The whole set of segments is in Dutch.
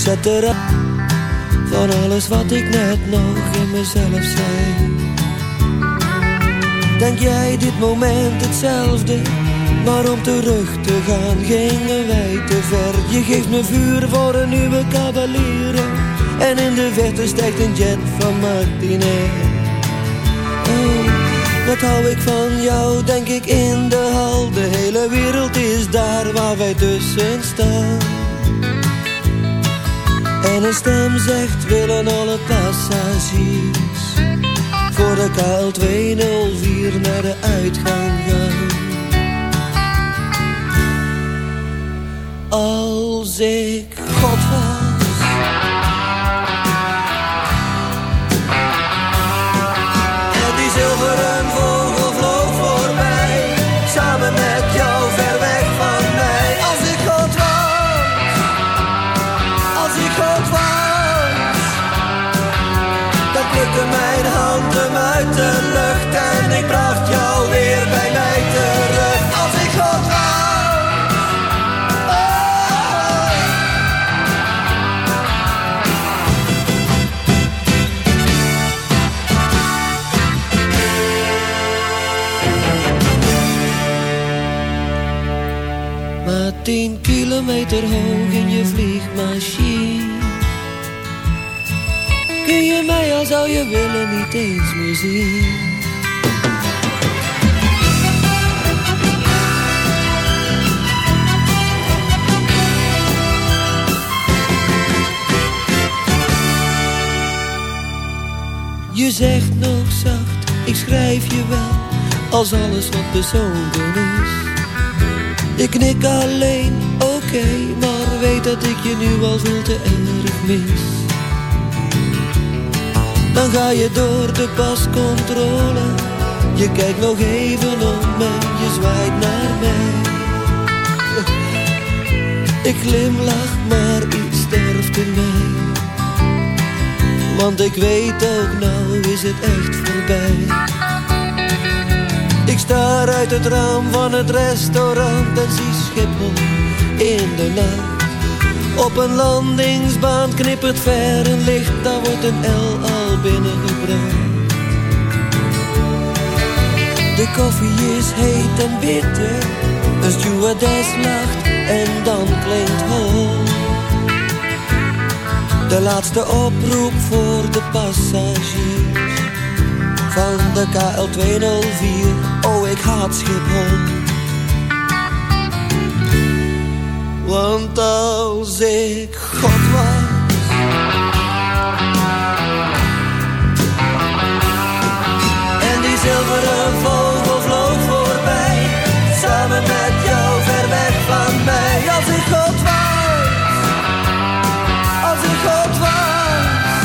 zet erop van alles wat ik net nog in mezelf zei. Denk jij dit moment hetzelfde? Maar om terug te gaan gingen wij te ver. Je geeft me vuur voor een nieuwe cavalier. En in de verte stijgt een jet van Martinez. Oh, wat hou ik van jou, denk ik in de hal. De hele wereld is daar waar wij tussen staan. En een stem zegt, willen alle passagiers voor de KL 204 naar de uitgang gaan. Als ik kilometer hoog in je vliegmachine. Kun je mij al zou je willen niet eens meer zien. Je zegt nog zacht, ik schrijf je wel Als alles wat bezonken is. Ik knik alleen, oké, maar weet dat ik je nu al veel te erg mis. Dan ga je door de pascontrole, je kijkt nog even om en je zwaait naar mij. Ik glimlach, maar iets sterft in mij. Want ik weet ook, nou is het echt voorbij. Ik sta uit het raam van het restaurant en zie Schiphol in de nacht. Op een landingsbaan knippert ver een licht, daar wordt een L al binnengebracht. De koffie is heet en bitter, een stewardess lacht en dan klinkt hol. De laatste oproep voor de passagiers van de KL 204. Oh, ik haat Schiphol. Want als ik God was. En die zilveren vogel vloog voorbij. Samen met jou ver weg van mij. Als ik God was. Als ik God was.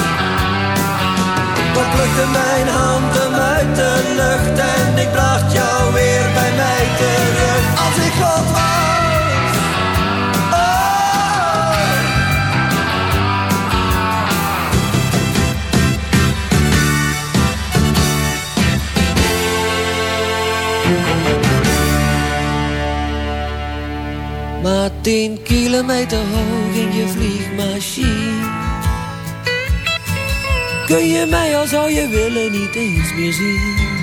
Dan plukte mijn hand hem uit de lucht en ik bracht jou weer bij mij Maar tien kilometer hoog in je vliegmachine Kun je mij al zou je willen niet eens meer zien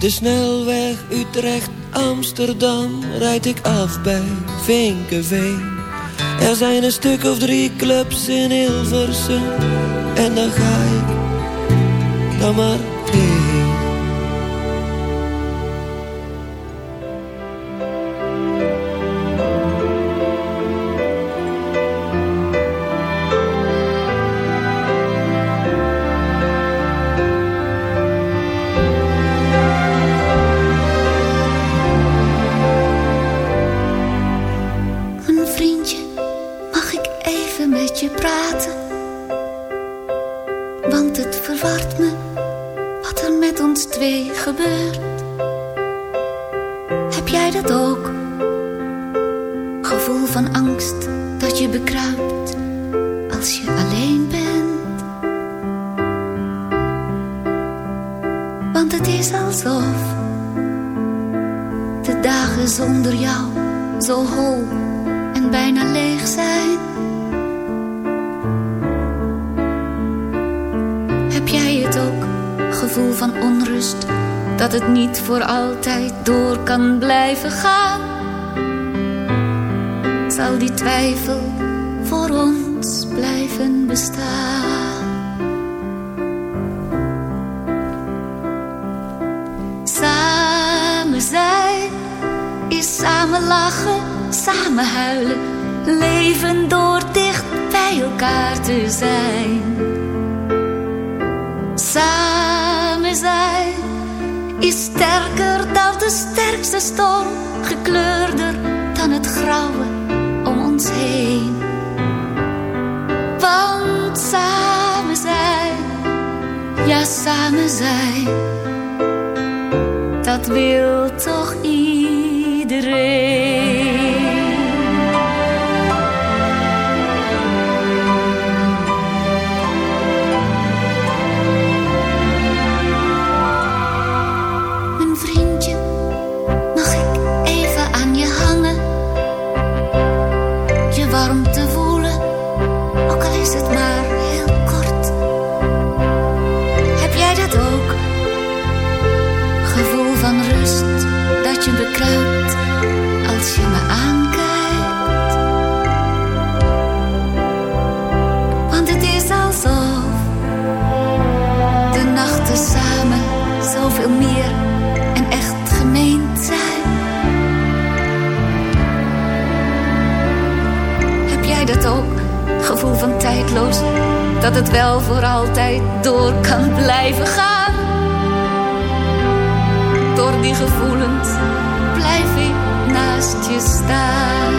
De snelweg Utrecht-Amsterdam rijd ik af bij Vinkenveen. Er zijn een stuk of drie clubs in Hilversum. En dan ga ik dan maar Samen lachen, samen huilen, leven door dicht bij elkaar te zijn. Samen zijn is sterker dan de sterkste storm, gekleurder dan het grauwe om ons heen. Want samen zijn, ja samen zijn, dat wil toch iedereen iedereen. Dat het wel voor altijd door kan blijven gaan. Door die gevoelens blijf ik naast je staan.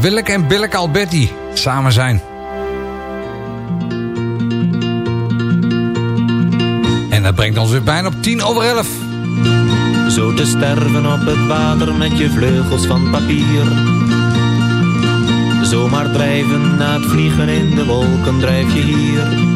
Willeke en Billeke Alberti samen zijn. En dat brengt ons weer bijna op tien over elf. Zo te sterven op het water met je vleugels van papier. Zomaar drijven na het vliegen in de wolken drijf je hier.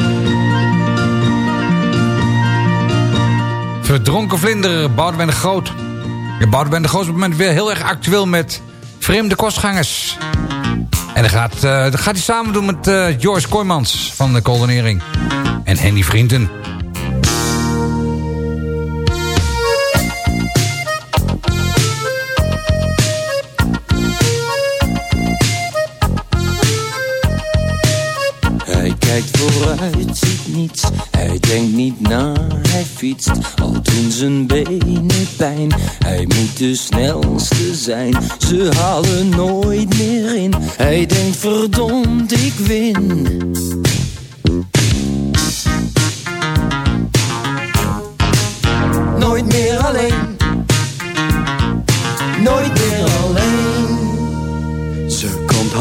Verdronken vlinder, Boudewijn de Groot. Ja, Boudewijn de Groot is op het moment weer heel erg actueel met vreemde kostgangers. En dat gaat, uh, gaat hij samen doen met uh, Joyce Kooijmans van de Kolonering. En Henny Vrienden. Hij kijkt vooruit, ziet niets. Hij denkt niet na, hij fietst. Hij moet de snelste zijn. Ze halen nooit meer in. Hij denkt verdomd, ik win.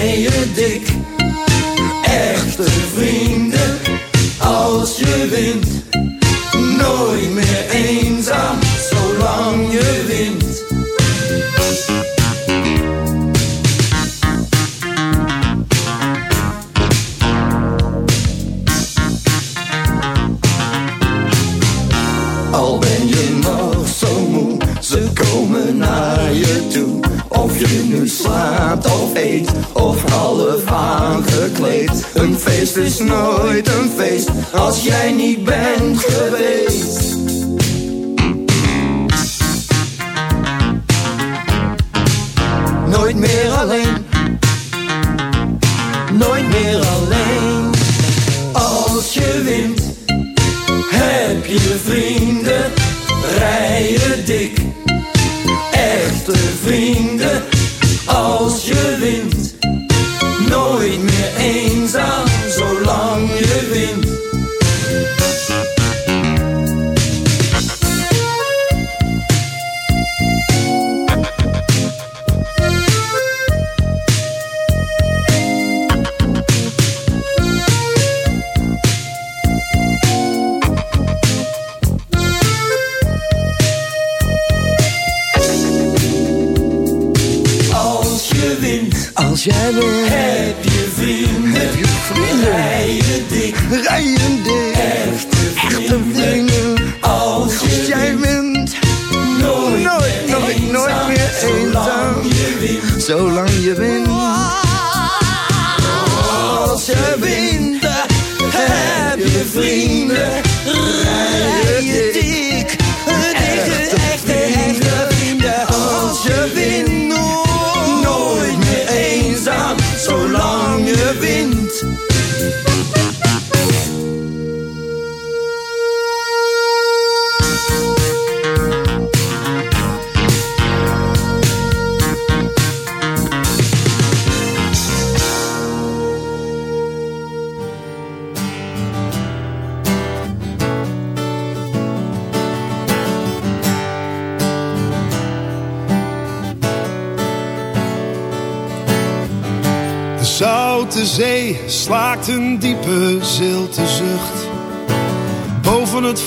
Rij je dik. Een feest is nooit een feest, als jij niet bent geweest. Nooit meer alleen,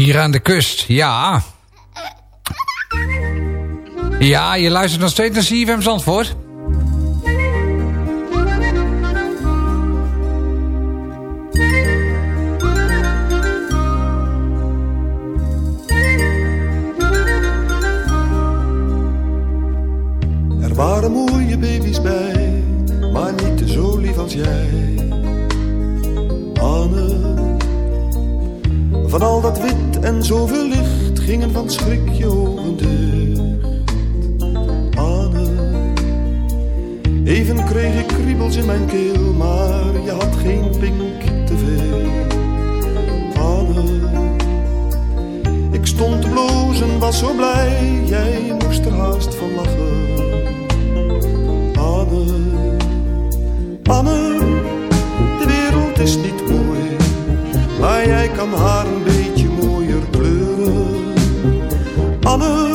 Hier aan de kust, ja. Ja, je luistert nog steeds naar CFM Zandvoort. Kreeg ik kriebels in mijn keel, maar je had geen pink te veel. Anne, ik stond te blozen, was zo blij, jij moest er haast van lachen. Anne, Anne, de wereld is niet mooi, maar jij kan haar een beetje mooier kleuren. Anne,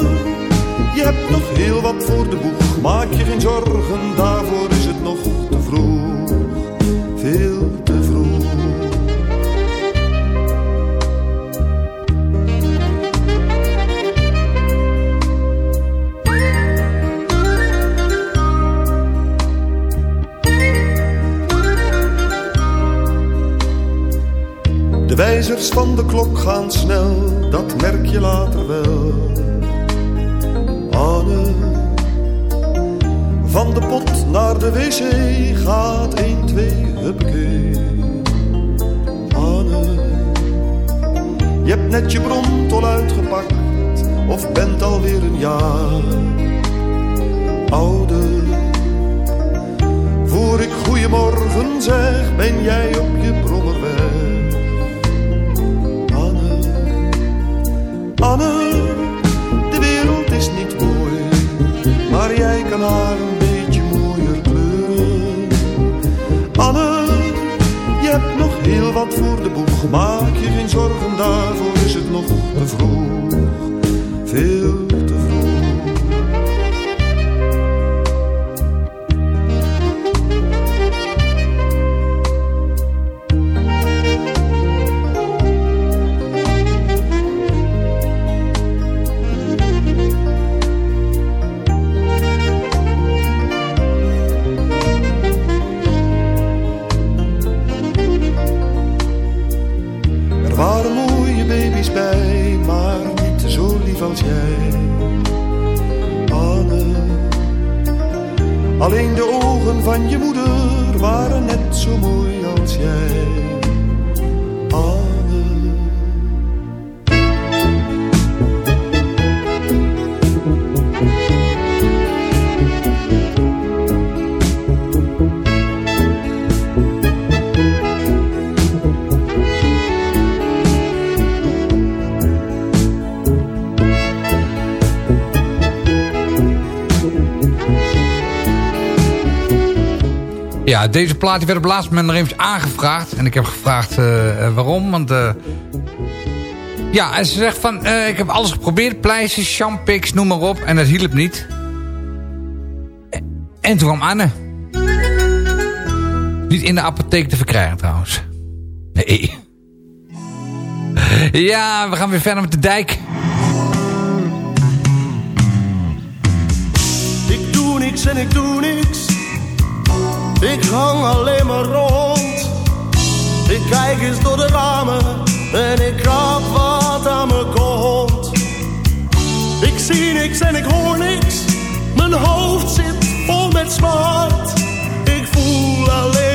je hebt nog heel wat voor de boeg, maak je geen zorgen, daarvoor nog te vroeg, veel te vroeg. De wijzers van de klok gaan snel, dat merk je later wel. Van de pot naar de wc gaat 1, 2, huppakee. Anne, je hebt net je bron uitgepakt, of bent alweer een jaar ouder. Voor ik goeiemorgen zeg, ben jij op je brommer weg. Anne, Anne, de wereld is niet mooi, maar jij kan haar een hebt nog heel wat voor de boeg, maak je geen zorgen, daarvoor is het nog te vroeg, Ja, deze plaat werd op laatste moment nog even aangevraagd. En ik heb gevraagd uh, waarom. Want uh, ja, en ze zegt van... Ik heb alles geprobeerd. Pleisters, champix, noem maar op. En dat hielp niet. En toen kwam Anne. Niet in de apotheek te verkrijgen trouwens. Nee. Ja, we gaan weer verder met de dijk. Ik doe niks en ik doe niks ik hang alleen maar rond. Ik kijk eens door de ramen en ik krap wat aan me komt. Ik zie niks en ik hoor niks. Mijn hoofd zit vol met smart. Ik voel alleen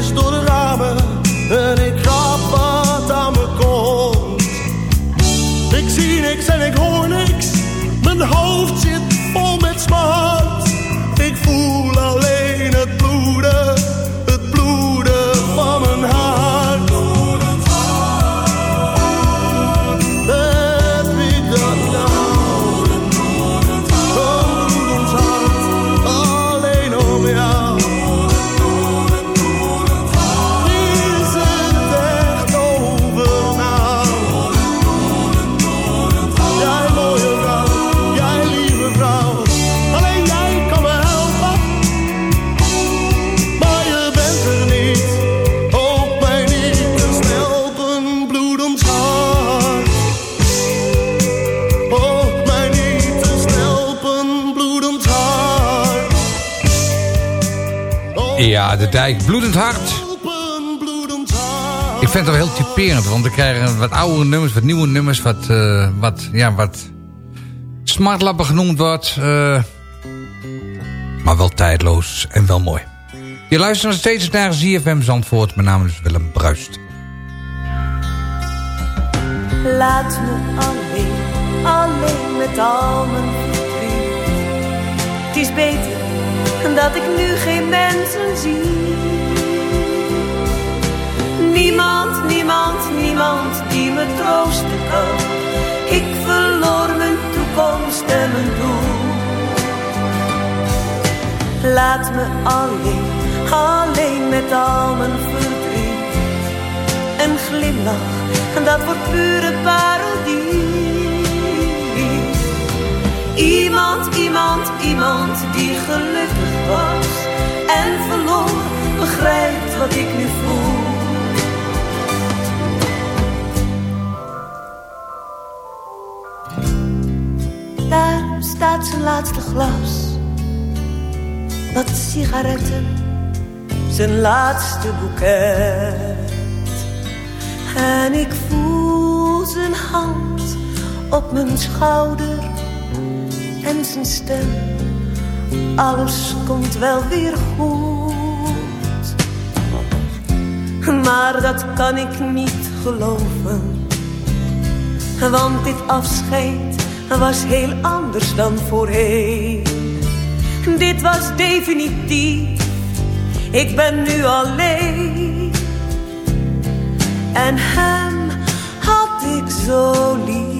es. De dijk. Bloedend hart. Ik vind het wel heel typerend, want we krijgen wat oudere nummers, wat nieuwe nummers, wat, uh, wat, ja, wat smartlappen genoemd wordt. Uh, maar wel tijdloos en wel mooi. Je luistert nog steeds naar ZFM Zandvoort, met name dus Willem Bruist. Laat me alleen, alleen met al mijn. Het is beter dat ik nu geen mensen zie Niemand, niemand, niemand die me troosten kan. Ik verloor mijn toekomst en mijn doel. Laat me alleen, alleen met al mijn verdriet. Een glimlach, en dat wordt pure parodie. Iemand, iemand, die gelukkig was en verloor, begrijpt wat ik nu voel. Daar staat zijn laatste glas wat sigaretten, zijn laatste boeket. En ik voel zijn hand op mijn schouder en zijn stem. Alles komt wel weer goed. Maar dat kan ik niet geloven. Want dit afscheid was heel anders dan voorheen dit was definitief. Ik ben nu alleen. En hem had ik zo lief.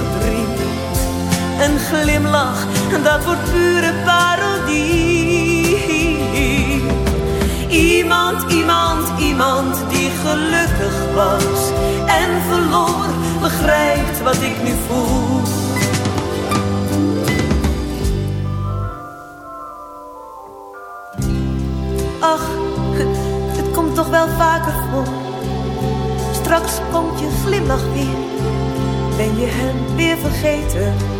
Een glimlach, dat wordt pure parodie. Iemand, iemand, iemand die gelukkig was en verloor, begrijpt wat ik nu voel. Ach, het komt toch wel vaker voor. Straks komt je glimlach weer. Ben je hem weer vergeten?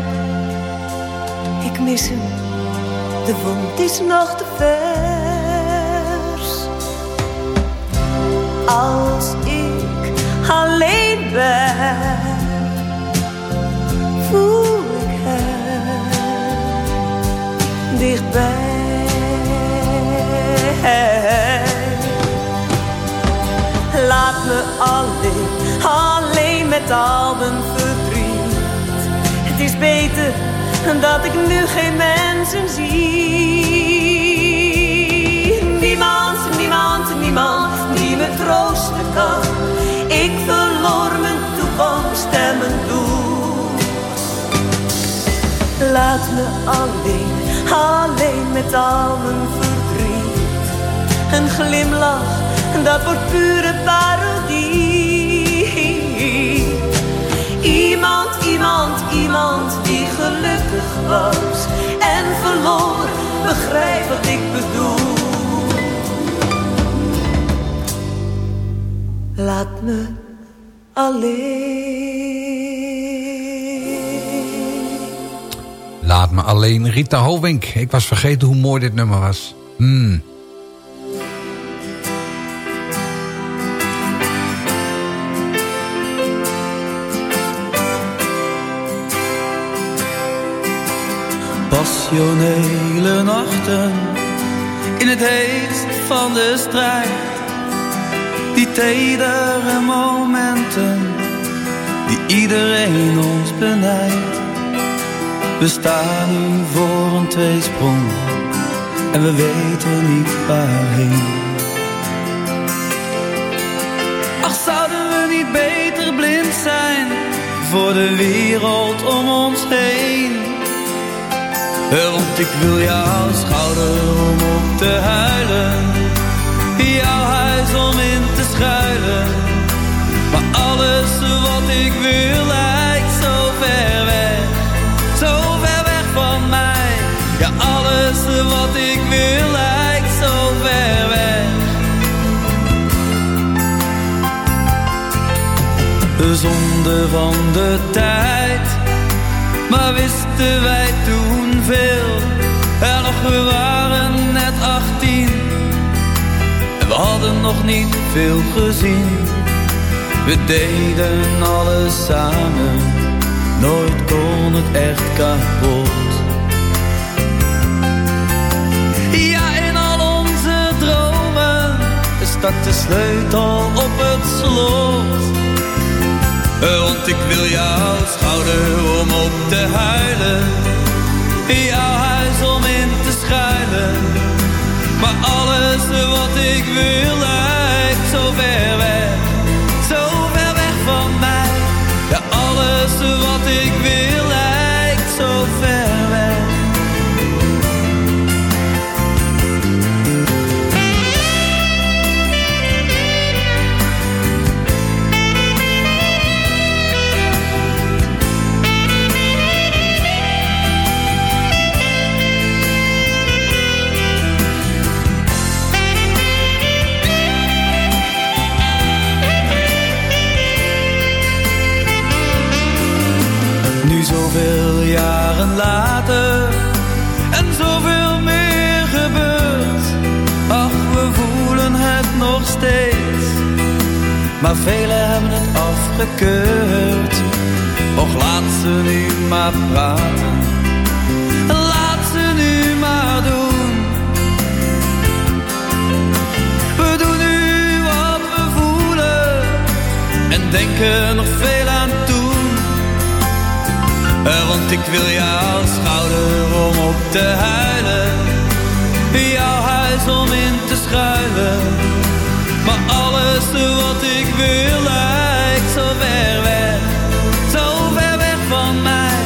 Ik mis hem, de wond is nog te vers. Als ik alleen ben, voel dichtbij. Laat me alleen, alleen met al mijn verdriet. Het is beter dat ik nu geen mensen zie. Niemand, niemand, niemand die me troosten kan. Ik verloor mijn toekomst en mijn doel. Laat me alleen alleen met al mijn verdriet. Een glimlach, dat wordt pure parodie. Iemand, iemand, die gelukkig was en verloor, begrijp wat ik bedoel. Laat me alleen. Laat me alleen Rita Hovink. Ik was vergeten hoe mooi dit nummer was. Hmm. Passionele nachten in het heetst van de strijd. Die tedere momenten die iedereen ons benijdt we staan nu voor een tweesprong en we weten niet waarheen. Ach, zouden we niet beter blind zijn voor de wereld om ons heen? Want ik wil jouw schouder om op te huilen. jouw huis om in te schuilen. Maar alles wat ik wil lijkt zo ver weg, zo ver weg van mij. Ja, alles wat ik wil lijkt zo ver weg. De zonde van de tijd, maar wisten wij toen veel. En nog we waren net 18 en we hadden nog niet veel gezien. We deden alles samen, nooit kon het echt kapot. Ja, in al onze dromen stak de sleutel op het slot. Want ik wil jouw schouder om op te huilen. Jouw huis om in te schuilen. Maar alles wat ik wil lijkt zo ver maar velen hebben het afgekeurd. Och, laat ze nu maar praten, laat ze nu maar doen. We doen nu wat we voelen en denken nog veel aan toen. Eh, Want ik wil jouw schouder om op te huilen. Jouw huis om in te schuilen. Alles wat ik wil lijkt zo ver weg. Zo ver weg van mij.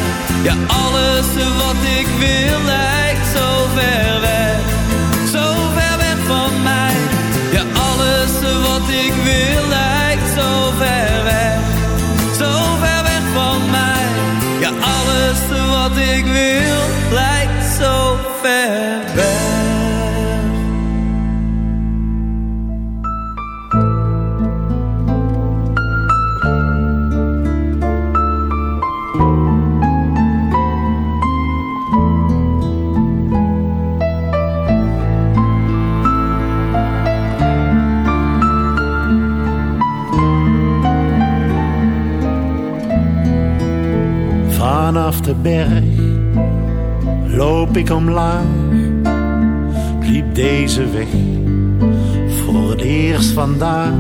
Ja, alles wat ik wil lijkt zo ver weg. Zo ver weg van mij. Ja, alles wat ik wil lijkt zo ver weg. Zo ver weg van mij. Ja, alles wat ik wil lijkt zo ver weg. Berg loop ik omlaag. Ik liep deze weg voor het eerst vandaag.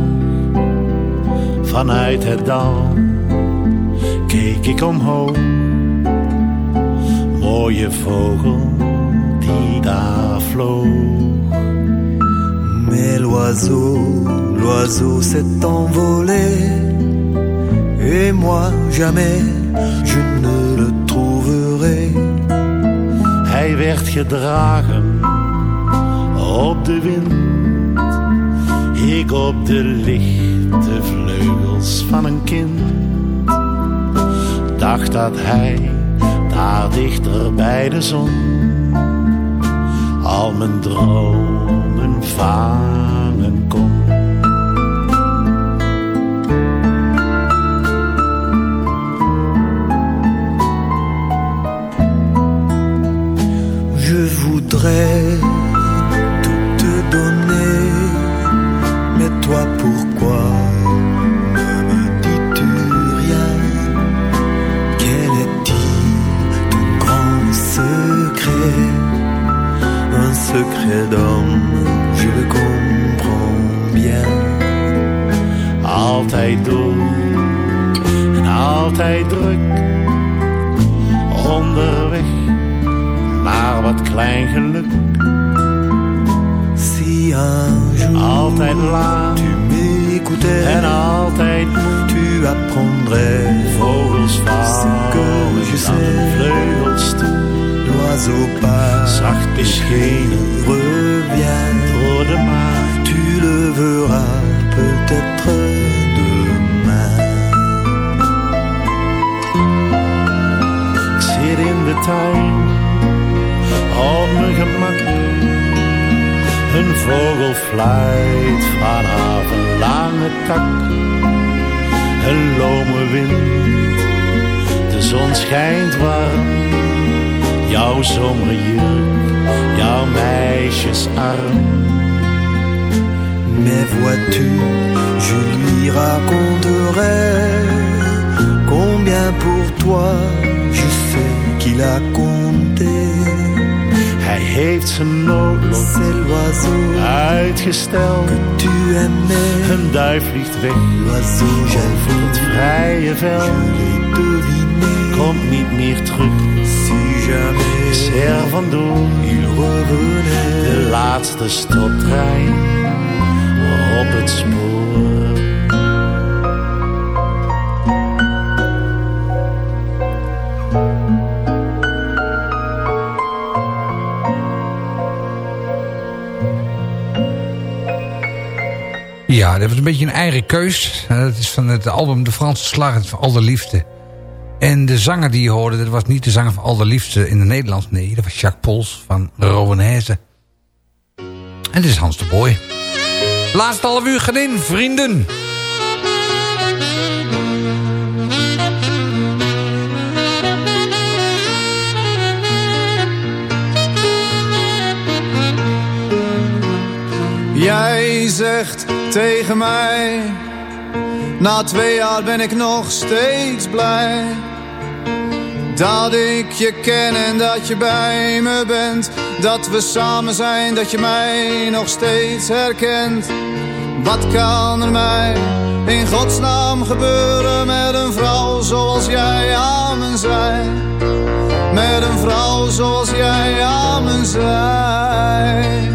Vanuit het dal keek ik omhoog. Mooie vogel die daar vloog. Mais l'oiseau, l'oiseau s'est envolé. Et moi, jamais, je ne werd gedragen op de wind. Ik op de lichte vleugels van een kind. Dacht dat hij daar dichter bij de zon al mijn dromen vangen d'homme, je le comprends bien. Altijd door en altijd druk. Onderweg naar wat klein geluk. Si un jour Altijd laat tu m'écoutais en altijd tu apprendrais Vogels ce vallen que je sais. vleugels toe oiseau passe. Zacht beschreven. Reviens. Trop demain. Tu le verras peut-être demain. Zit in de tuin. Op mijn gemak. Een vogel fluit vanaf een lange tak. Een lome wind. De zon schijnt warm Jouw zomerjurk, jouw meisjesarm. Mais vois-tu, je lui raconterai combien pour toi je sais qu'il a compté. Hij heeft zijn noodlot uitgesteld. que tu aimais. Een duif vliegt weg over het vrije veld. Komt niet meer terug, jamais is er vandoor. il revenait. De laatste stoptrein op het spoor. Ja, dat was een beetje een eigen keus. Dat is van het album De Franse Slager van Al de Liefde. En de zanger die je hoorde, dat was niet de zanger van Al de Liefde in het Nederlands. Nee, dat was Jacques Pols van Rowanese. En dit is Hans de Boy. Laatste half uur gaan in, vrienden. Jij zegt tegen mij, na twee jaar ben ik nog steeds blij. Dat ik je ken en dat je bij me bent. Dat we samen zijn, dat je mij nog steeds herkent. Wat kan er mij in godsnaam gebeuren met een vrouw zoals jij aan zij? Met een vrouw zoals jij aan zij.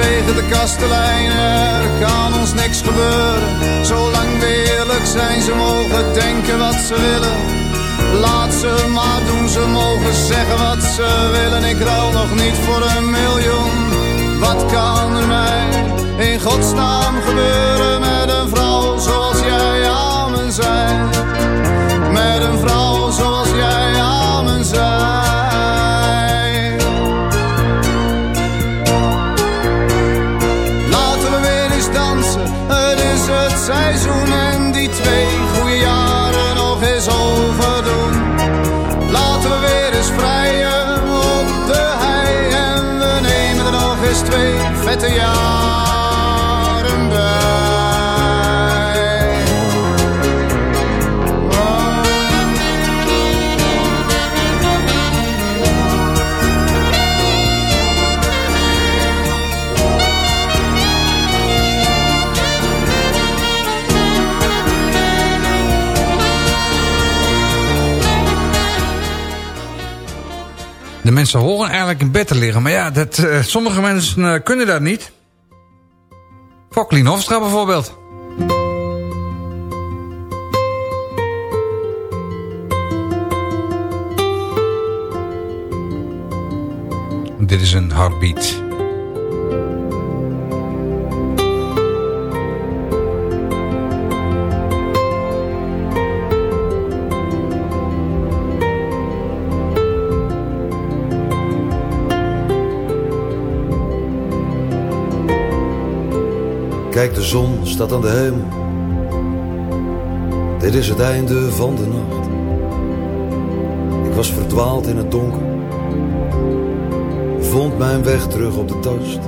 Tegen de kastelein. Er kan ons niks gebeuren, zolang we eerlijk zijn. Ze mogen denken wat ze willen. Laat ze maar doen, ze mogen zeggen wat ze willen. Ik ruil nog niet voor een miljoen. Wat kan er mij in godsnaam gebeuren met een vrouw zoals jij aan me zei? Met een vrouw De mensen horen eigenlijk in bed te liggen. Maar ja, dat, eh, sommige mensen eh, kunnen dat niet. Foklien Hofstra bijvoorbeeld. Dit is een heartbeat. De zon staat aan de hemel. Dit is het einde van de nacht. Ik was verdwaald in het donker. Vond mijn weg terug op de tast.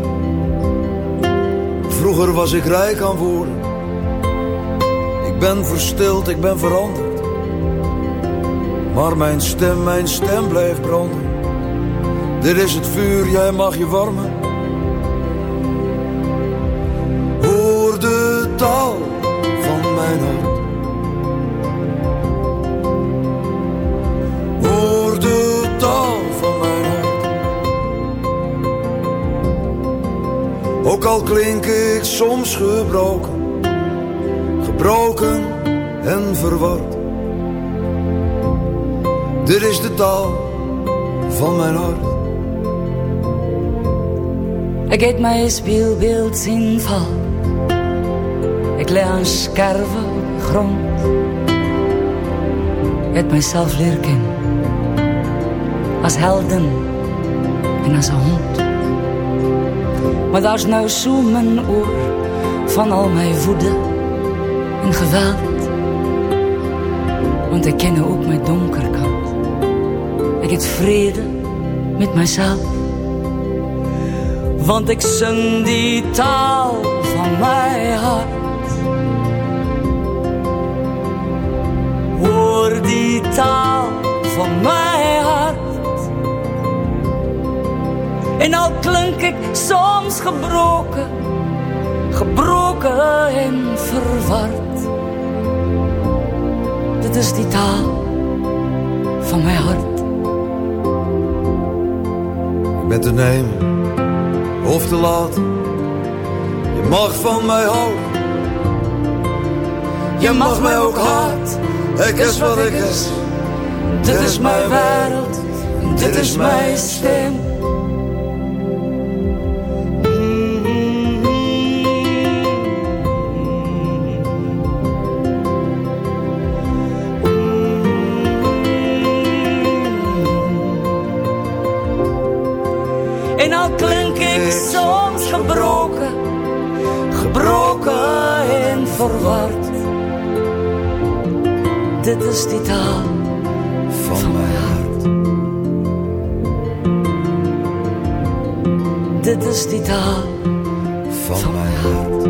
Vroeger was ik rijk aan woorden. Ik ben verstild, ik ben veranderd. Maar mijn stem, mijn stem blijft branden. Dit is het vuur, jij mag je warmen. Soms gebroken, gebroken en verward. Dit is de taal van mijn hart. Ik eet mijn speelbeeld zien val. Ik leg een scherve grond. Het mijzelf leer kennen. Als helden en als een hond. Maar daar is nou zo mijn oor van al mijn woede en geweld. Want ik ken ook mijn donkerkant. Ik heb vrede met mijzelf. Want ik zing die taal van mijn hart. Hoor die taal van mijn hart. En al klink ik soms gebroken, en verward. Dit is die taal van mijn hart. Ik ben te nemen of te laat. Je mag van mij houden. Je mag mij ook haat. Ik is wat ik is. Dit is mijn wereld. Dit is mijn stem. Dit is die taal van mijn hart. Dit is die taal van mijn hart.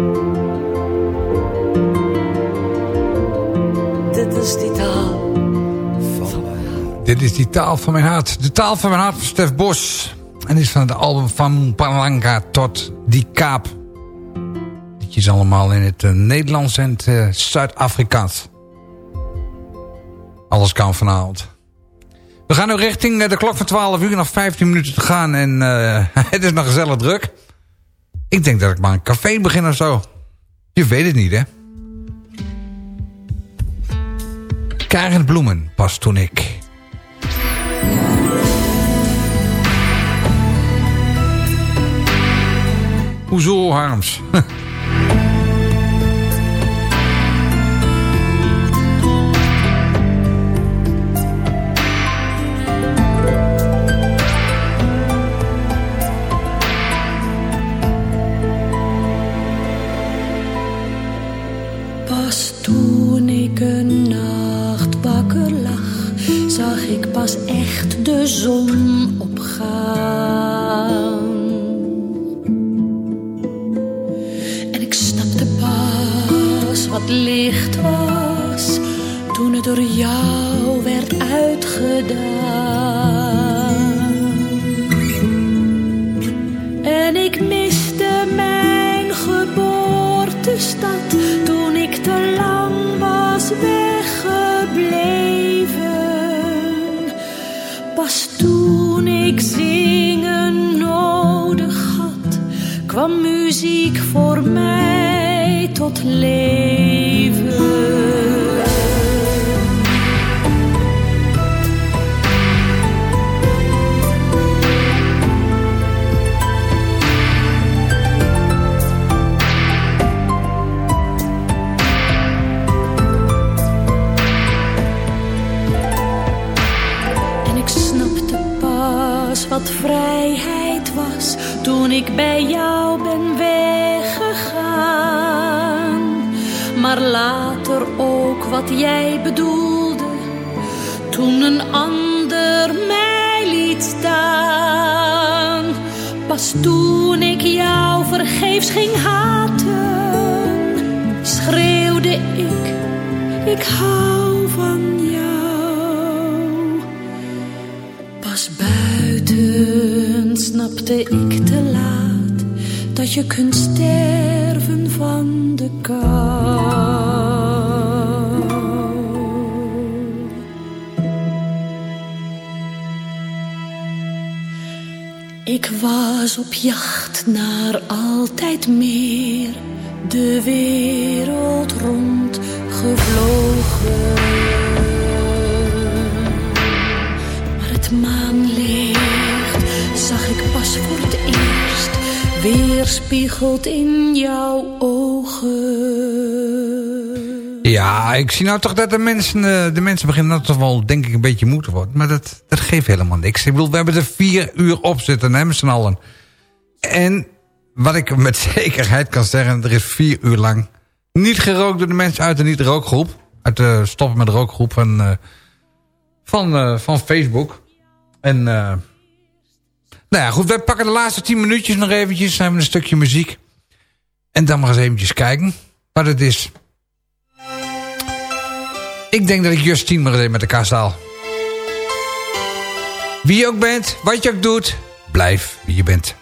Dit is die taal van mijn hart. Dit is die taal van mijn hart. De taal van mijn hart van Stef Bos. En is van het album van Palanga tot die kaap. Dit is allemaal in het uh, Nederlands en het uh, Zuid-Afrikaans. Alles kan vanavond. We gaan nu richting uh, de klok van 12 uur. Nog 15 minuten te gaan. En het is nog gezellig druk. Ik denk dat ik maar een café begin of zo. Je weet het niet, hè? Karen Bloemen pas toen ik... Hoezo, Harms? Pas toen ik een nacht wakker lag, zag ik pas echt de zon opgaan. wat licht was toen het door jou werd uitgedaan. Kwam muziek voor mij tot leven. Wat vrijheid ik bij jou ben weggegaan. maar later ook wat jij bedoelde. Toen een ander mij liet staan. Pas toen ik jou vergeefs ging haten, schreeuwde ik, ik hou snapte ik te laat dat je kunt sterven van de kou. Ik was op jacht naar altijd meer, de wereld rond gevlogen. Maar het maanlicht voor het eerst, weerspiegeld in jouw ogen. Ja, ik zie nou toch dat de mensen, eh, de mensen beginnen nou toch wel, denk ik, een beetje moe te worden. Maar dat, dat geeft helemaal niks. Ik bedoel, we hebben er vier uur op zitten, hè, met allen. En wat ik met zekerheid kan zeggen, er is vier uur lang niet gerookt door de mensen uit de niet-rookgroep. Uit de stoppen met rookgroep van, uh, van, uh, van Facebook. En, nou ja, goed, we pakken de laatste tien minuutjes nog eventjes. Zijn we een stukje muziek. En dan maar eens eventjes kijken wat het is. Ik denk dat ik Justine maar eens met elkaar staal. Wie je ook bent, wat je ook doet, blijf wie je bent.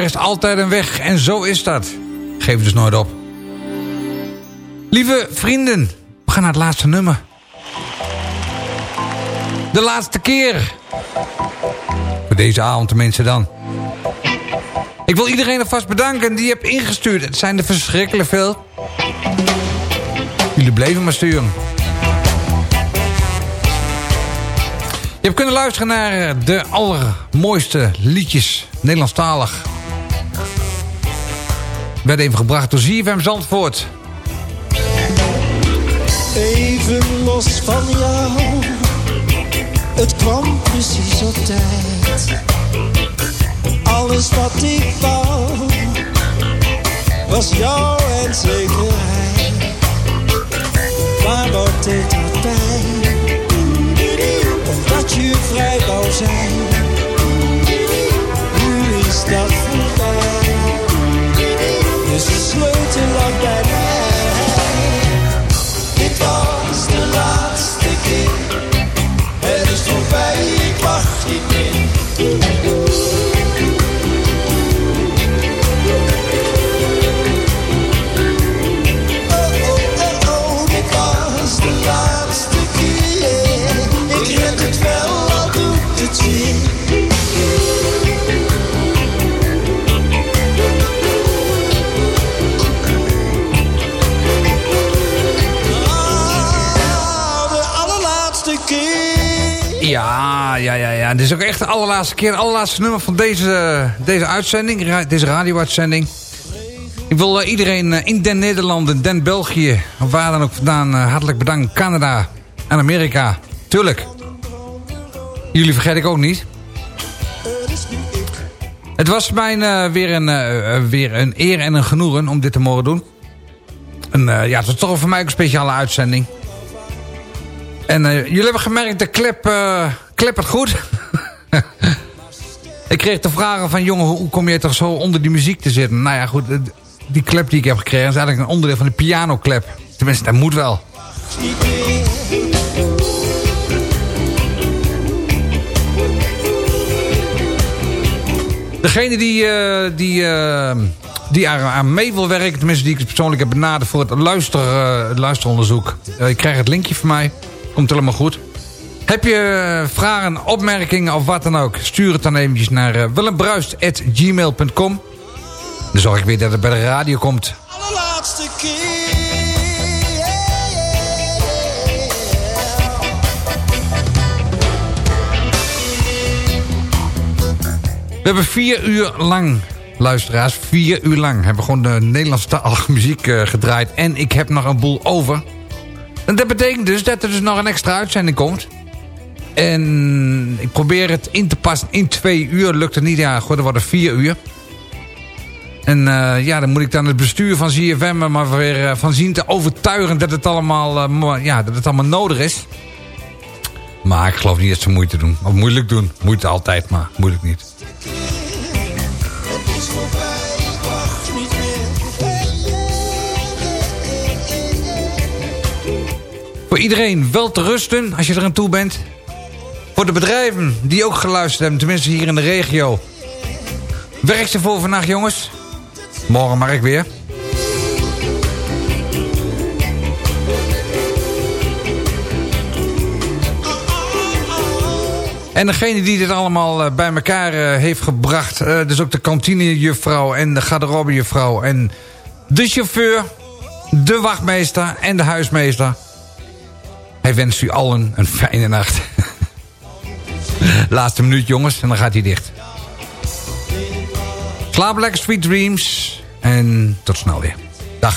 Er is altijd een weg en zo is dat. Geef dus nooit op. Lieve vrienden, we gaan naar het laatste nummer. De laatste keer. Voor deze avond tenminste dan. Ik wil iedereen alvast bedanken die je hebt ingestuurd. Het zijn er verschrikkelijk veel. Jullie bleven maar sturen. Je hebt kunnen luisteren naar de allermooiste liedjes. Nederlandstalig ik werd even gebracht door ZFM Zandvoort. Even los van jou, het kwam precies op tijd. Alles wat ik wou, was jouw en zekerheid. Maar wordt deed dat pijn, omdat je vrij wou zijn. Nu is dat to look at is ook echt de allerlaatste keer, het allerlaatste nummer van deze, deze uitzending, deze radio-uitzending. Ik wil uh, iedereen uh, in den Nederlanden, den België, waar dan ook vandaan, uh, hartelijk bedanken. Canada en Amerika, tuurlijk. Jullie vergeet ik ook niet. Het was mij weer, een, weer een eer en een genoegen om dit te mogen doen. En ja, het was toch voor mij ook een speciale uitzending. En jullie hebben gemerkt, de klep, klep het goed. ik kreeg de vragen van, jongen, hoe kom je toch zo onder die muziek te zitten? Nou ja, goed, die klep die ik heb gekregen is eigenlijk een onderdeel van de pianoklep. Tenminste, dat moet wel. Degene die, uh, die, uh, die aan mee wil werken, tenminste die ik persoonlijk heb benaderd voor het, luister, luisteronderzoek. ik krijg het linkje van mij. Komt helemaal goed. Heb je vragen, opmerkingen of wat dan ook? Stuur het dan eventjes naar uh, willembruist.gmail.com. Dan zorg ik weer dat het bij de radio komt. Allerlaatste keer. We hebben vier uur lang, luisteraars, vier uur lang... hebben we gewoon de Nederlandstalige muziek uh, gedraaid. En ik heb nog een boel over. En dat betekent dus dat er dus nog een extra uitzending komt. En ik probeer het in te passen in twee uur. Lukt het niet, ja, goed, dan worden vier uur. En uh, ja, dan moet ik dan het bestuur van ZFM maar weer uh, van zien te overtuigen dat het allemaal, uh, ja, dat het allemaal nodig is. Maar ik geloof niet dat ze moeite doen. Of moeilijk doen. Moeite altijd, maar moeilijk niet. Voor iedereen wel te rusten als je er aan toe bent. Voor de bedrijven die ook geluisterd hebben, tenminste hier in de regio. Werk ze voor vandaag jongens. Morgen mag ik weer. En degene die dit allemaal bij elkaar heeft gebracht... dus ook de kantinejuffrouw en de garderobejuffrouw... en de chauffeur, de wachtmeester en de huismeester... Hij wenst u allen een fijne nacht. Laatste minuut jongens en dan gaat hij dicht. Slaap lekker sweet dreams. En tot snel weer. Dag.